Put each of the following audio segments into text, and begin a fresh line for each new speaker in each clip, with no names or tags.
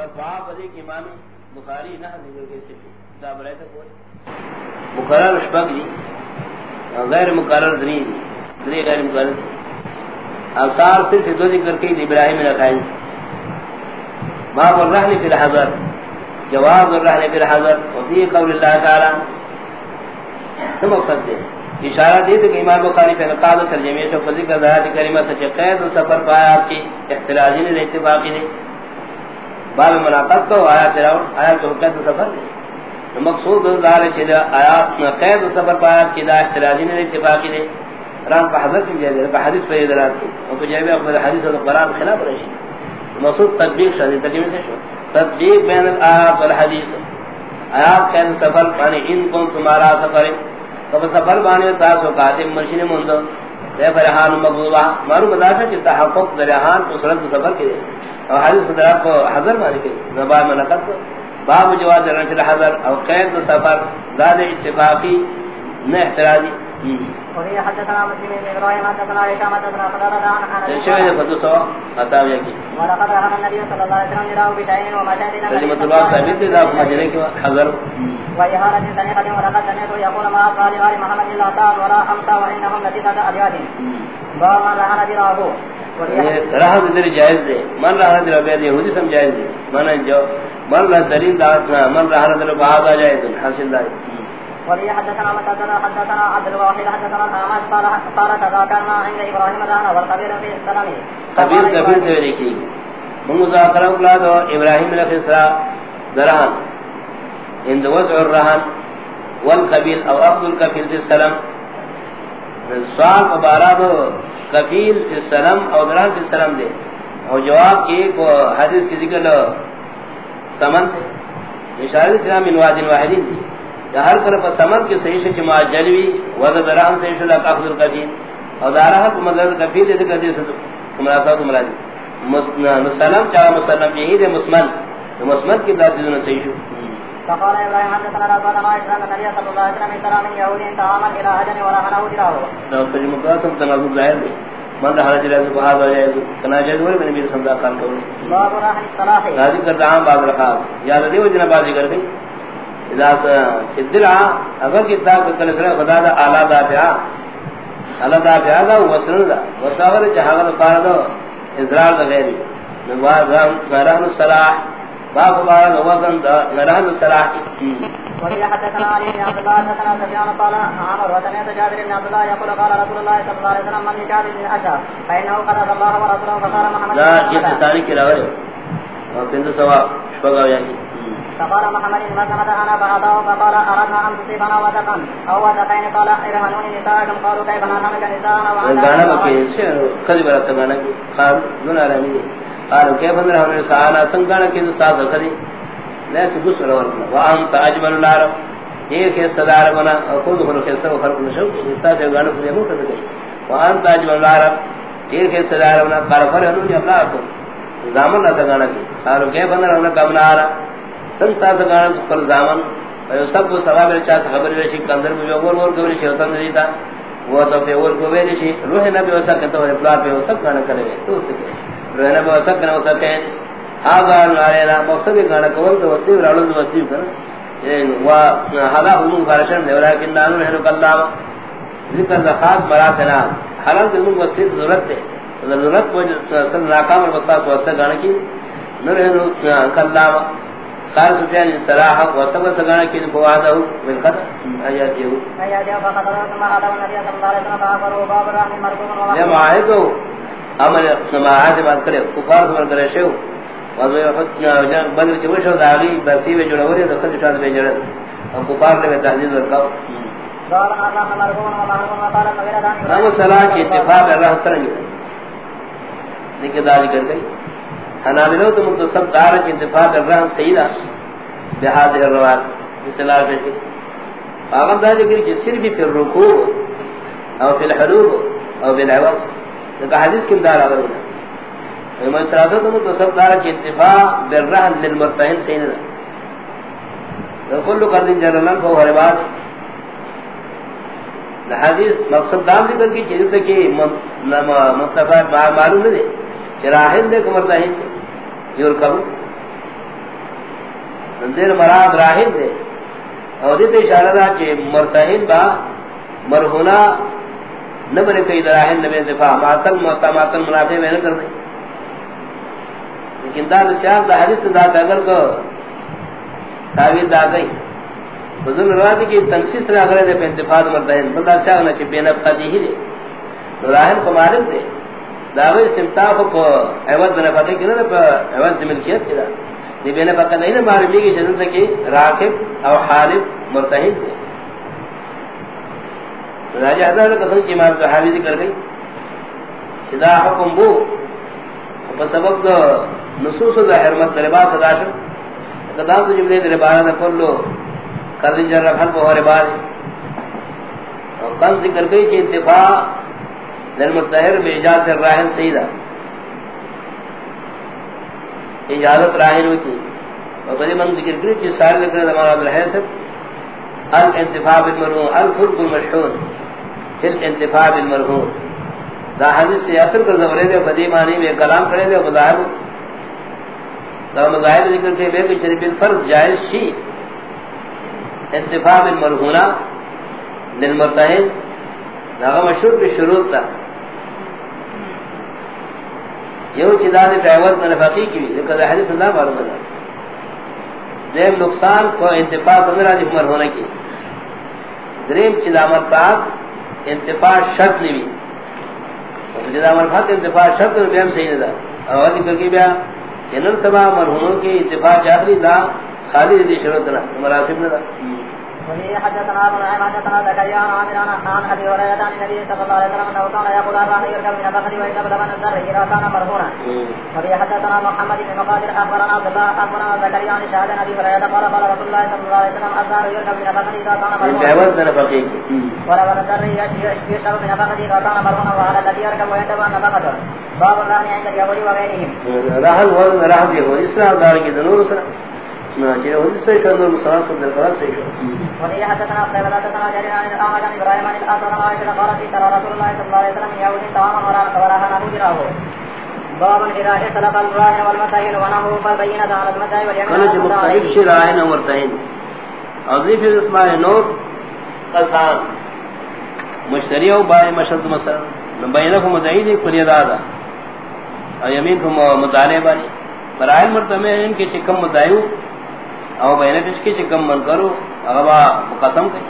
مرفوع بدی کی امام بخاری نہ ذکر کے سے دا برائے تک ہوئے مقرر شبق دی غیر مقرر دنی دی دنی غیر مقرر۔ اثار صرف دو ذکر کی دی ابراہیم رکھائی۔ باب الرحل فی الحضر، جواب الرحل فی الحضر وفی قول اللہ تعالی۔ تو مقصد دے اشارہ دے کہ امام بخاری پہ نقاد ترجمے سے ذکر ذات کریمہ سچ قید سفر پایا آپ کی، احتراجی نے اتفاقی نے۔ باب مناقض کو آیا تیرا آیا تو قید سفر؟ دے مقصود دار چلا آیات میں قید سفر پایا کی دا احتراجی نے اتفاقی نے۔ قرآن پہ حضرت کی جائے پہ حدیث پہ ادرات کی اور پہ جائے اپنے حدیث اور قرآن خلاف رہی مقصود تطبیق شاہدی ترجمے سے شو تطبیق بین الآیات والحدیث۔ آیات قید سفر پانی ان کن تمہارا سفر کب سفر بانے تاسو کاتب مرشین مندو دے فرحان مقبوبہ مارو مدافع کی تحقق درہان تو صورت سفر کے دے اور حدیث صدرات کو حضر مانے کے زبان کو باب جواز رفع الحذر او قید سفر زاد اتفاقی نہ احترازی
وهي حدثنا مسلم بن ابراهيم حدثنا هشام حدثنا قتادة عن انس
شيء فدسوا عطا يكي
ولقد رأى النبي صلى الله عليه وسلم يراه بشيء ومشاهد
كلمة الله ثابت ذا مجرى کے حذر
وإهارة سنقة ولقد سمعت يقول ما قال آل محمد إلا طال ولا أمسى وإنهم لتسعة أبيات باب من لها
راہ جائز دے من راہ سم جائز دے۔ من جو من راہ دلیل من راہ حاصل
حدثنا متى حدثنا عبد الواحد حدثنا قال قال عند في السلام.
ابراہیم علیہ السلام درہن وضع او اخذ في السلام۔ سوال مبارک کفیل فی السلام او درہن فی السلام دے۔ اور جواب کی کو حدیث کی ذکر لو۔ سمن دے۔ اشارہ اسلام من واجن واحدین دی یا ہر طرف سمن کی صحیح سے چما جلوی وضع درہن سے اشلا اخذ القبیل اور دارہ کو مدد مطلب کفیل دے ذکر دے سکتا کمراتا تو مرادی مسلم چاہا مسلم یہی دے، مسلم۔ مسلم کی بات دیدنا صحیح شو
فقال ابراهيم حدثنا الله عليه وسلم صلى الله عليه وسلم سلام يهودي طعاما هنه دراو
لو تنازل ظاهر دي من رہا جلے کو ہا جائے کنا جائے وہ میں بھی سمجھا کام کروں
باب راہ الصلاح.
راضی کر رہا ہوں بعد رکھا یاد دیو جنا بازی کر گئی اذا صدرا اگر کتاب کل سر خدا دا اعلی دا اعلی دا. دا وسن دا وساور پار دا غیر نواز رحم الصلاح. باب بار وزن نران الصلاح
وهي حدثنا علي بن عبد الله حدثنا سفيان قال عمر وسمعت جابر بن عبد الله يقول قال رسول الله صلى الله عليه وسلم من لجابر بن اشعث فانه قد الله ورسوله فقال محمد
لا جس ثاني کی روایت اور بنت سوا شبغا یعنی
فقال محمد بن مسلمة أنا فأعطاه فقال أردنا أن تصيبنا وثقا أو وثقين قال إرهنوني نساءكم قالوا كيف نرهنك نساءنا
بکی کدی برات گانا کی خار دون آرامی قالوا كيف نرهن نساءنا سنگانا کی ساز کدی لیس گسل ورنا وانت اجمل العرب. یہ کہ صدار بنا خود خلق سے فرق نشو استا سے گانا کو یہ دیکھو کدی وانت اجمل العرب. یہ کہ صدار بنا قال فرحنوني الله کو زامن نہ گانا کی قالوا كيف نرهن قبل عرب سنتا سگانا پر زامن اور سب کو ثواب رچا خبر رشی کندر میں اور اور کو رشی نہیں تھا وہ تو پہ اور کو وے رشی روح نبی وسا کہتا ہے پلا پہ سب گانا کرے تو اس کے روح نبی وسا کرنا وسا کہ آگا مقصد گانا کول تو وسی رالو تو وسی کر وا حالا ہم فرشن دے لیکن نانو ہے کلام ذکر دا خاص مراتنا حالان کہ من وسی ضرورت ہے ضرورت کو سن ناکام اور وسا کو گانا کی نور ہے کلام قال سفيان الصراحة وسبب سغانا كين فواده من قد آياته
آياته فقد رأى هذا النبي صلى الله عليه وسلم فأخبره باب الرحم مرقوم وما
جمع عمل سماعات بات کرے، کفار سمر کرے شو وزوی وضوی حسن بدر چوشو داغی برسی بے جڑا وری، دخل جٹاد بے جڑا. اور کفار نے تحزیز ورکاو
باب الرحم
کی اتفاق اللہ سرنگی لیکن داری کر گئی. حنابلو تو متصب دار کی انتفاق الرحم سیدہ. بہاد الروات اصلاح پیش کی. آغم دا ذکر کی صرف فی الرکوع او فی الحروب او بالعوض لکہ حدیث کم دار آگر ہونا امام سرادہ تو متصب دار کی انتفاق بالرحم للمرتحن سیدہ کلو قرد جرلن فو غربات حدیث مقصد دام ذکر کی چیز کی مصطفیٰ معلوم نہیں دے چراہد دے کمرتحن دے یور کبو دیر مراد راہن دے اور دیتے اشارہ دا کہ مرتہن با مرہونا نبر کئی دراہن نبی دفاع. ماتل موتا ماتل منافع میں نہ کرنے لیکن دا نسیان دا حدیث دا اگر کو تاویل دا گئی۔ بزرگ روایتی کی تنسیس را کرے دے پہ انتفاع مرتہن بلدہ چاہنا کہ بین ابقا دی ہی دے۔ راہن کو معلوم دے۔ دا داوی استمتاع کو عوض نفقی کی نہ عوض ملکیت کی دا۔ دی بین فقط نہیں، نہ معلوم کی جنت کی راکب او حالب مرتہن دے۔ راجہ حضرت قسم کی امام صحابی ذکر گئی صدا حکم بو سبب دو نصوص دا حرمت لباس داشر قدام تو جملے در بارہ دا کلو قرد جر رکھن کو ہو رباد اور قن ذکر گئی کہ انتفاع للمتحر بے اجازت الراہن سیدہ اجازت راہن ہوتی اور بڑی من ذکر کری کہ سارے لکھنے دا دماغ الحیثت الانتفاع بالمرہون الفرق المشہون فی الانتفاع بالمرہون دا حدیث سے اثر کر زورے دے بدی معنی میں کلام کرے دے مذاہب دا مذاہب ذکر کے بے کہ شریف الفرض جائز شی انتفاع بالمرہونہ للمرتہن دا مشہور کی شروط تا یو چیزا دے پیوت میں نفقی کی لیکن دا حدیث اللہ معلوم ہے دیم نقصان کو انتفاع سمرا دی مرہونہ کی دریم چیزا مرتاق انتفاع شرط لیوی جدا مرفات انتفاع شرط اور بیم صحیح ندا اور ذکر کی بیا جنر سبا مرہونوں کی انتفاع چاہلی دا خالی دی شرط نا مراسب ندا
وفي حدثنا ابن نعيم حدثنا زكريا عن عامر عن ابي هريره عن النبي صلى الله عليه وسلم انه كان يقول الراحل يركب من البخل وان بلغ من الزر اذا كان مرهونا وفي حدثنا محمد بن مقاتل اخبرنا عبد الله اخبرنا زكريا عن شهاد ابي هريره قال قال رسول الله صلى الله عليه وسلم الزهر يركب من البخل اذا كان مرهونا ولو الزر يشرب من البخل اذا كان مرهونا وعلى الذي يركب ويندب ان بخته باب الله عند اليهود وغيرهم
وزن راحل يهود اسلام دار کی دنور سنا ناجي هو سے کندر مسلمان صلی اللہ علیہ وسلم
وفي حدثنا قتيبة حدثنا جرير عن الأعمش عن إبراهيم عن الأسود عن عائشة قالت ترى رسول الله صلى الله عليه وسلم يهود طعاما وراها نبو جراه باب إذا اختلف الراهن والمتهن ونهو فالبينة على المتهن واليمين
قال جو مختلف شی راہن اور اسماء نور قسان مشتری او بائے مشد مثلا بینہ کو مدعی دی کلی دادا کو مدعلے بانی برائن مرتبہ ان کے چکم مدعیو او بینہ کس کے چکم من کرو اغبا مقسم کئی۔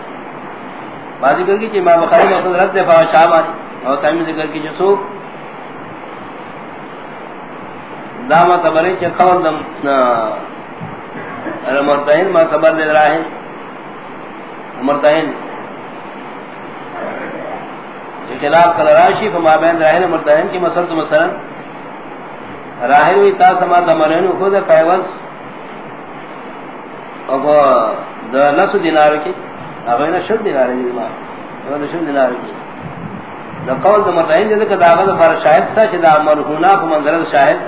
بازی کر کی چی ما بخاری مقصد رد دے دفاع شاہ بانی او تیمی ذکر کی چی سوک داما تبرین چی قول دم مرتہن ما تبر دے راہن مرتہن خلاف کل راشی فما بین راہن مرتہن کی مسل تو مثلا راہن وی تا سما دمرین خود پیوز اب دا نسو دینار کی؟ اگر نہ شد دینار دی ما اگر شد دینار کی. دا قول دا مرتہن جے کہ داغه پر شاہد سا چې دا مرهونا په منظر شاہد.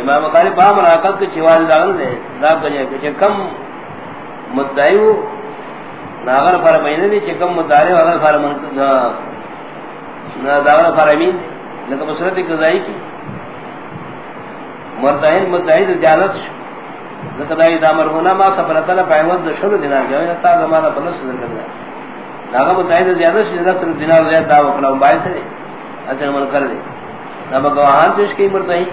امام بخاری با مراقب کے چواز داغل دے، دا کجے کہ کم مدعیو ناغر پر مہینے دی چکم مدعی اگر پر من نہ داغر پر امین لیکن مسرت قضائی کی۔ مرتہن مدعی زیادت لقدائی دامر ہونا ما سفرتنا پایوت شلو دینار گیا تا زمانہ بلس صدر کرنا داغا مدعی زیادت شدت دینار زیاد دا وکلا باعث ہے اچھا من کر دے اب گواہان پیش کی مرتہی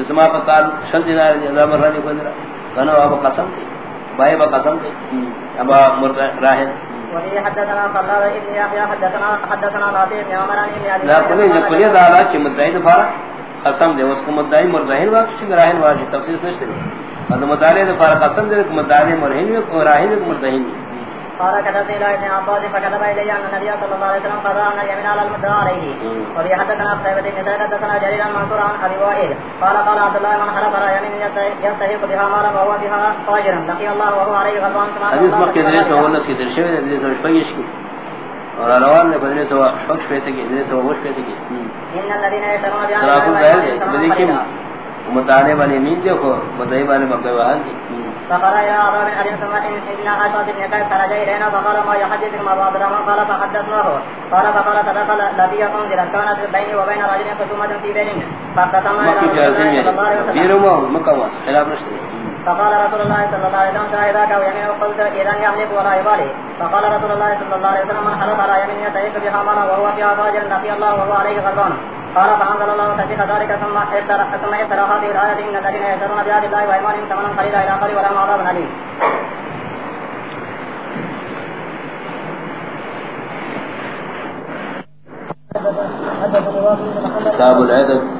اسما قال شل دینار جزا مرانی کو درا کنا اب قسم دی. بھائی با قسم دی. اب مرد راہ
وهي حدثنا قال ابن يحيى حدثنا حدثنا عن ابن ابي
لا نہ کوئی دالا کہ مدعی دفارا قسم دے اس کو مدعی مرظاہر وا کچھ راہن واجی تفسیر نشتے اد مدعی دفارا قسم دے مدعی مرہن کو راہن مرظاہر
قال كتبت الى ابن عباس فكتب الي ان النبي صلى الله عليه وسلم قضى ان اليمين على المدعى عليه. وفي حدثنا قتيبة بن زيد حدثنا جرير المنصور عن ابي وائل. قال قال عبد الله من حلف على يمين يستحق بها مالا وهو بها فاجرا. لقي الله وهو عليه غضبان كما
دے سو ولس کی درشے دے سو شپیش کی اور روان نے بدلے سو شپش پیتے کی دے سو وش پیتے کی
ان الذين يشترون
بدی کی متانے والے مین دیکھو مدعی والے مکہ وہاں کی۔
فقال عطاء بن علي ثم إن إن أسد بن قيس خرج إلينا فقال ما يحدث ما عبد الرحمن قال فحدثناه. قال فقال تدخل الذي أنزلت كانت بيني وبين رجل خصومة في بين فاقتسم إلى رسول الله صلى الله عليه وسلم. فقال رسول الله صلى الله عليه وسلم شاهداك ويمينه قلت، إذا يحلف ولا يبالي. فقال رسول الله صلى الله عليه وسلم، من حلف على يمين يستحق بها مالا وهو فيها فاجر لقي الله وهو عليه غضبان. قال، فأنزل الله تصديق ذلك ثم افترى ثم افترى هذه الآية إن الذين يشترون بآيات الله وأيمانهم ثمنا قليلا إلى آخره ولهم عذاب أليم.
کتاب الادب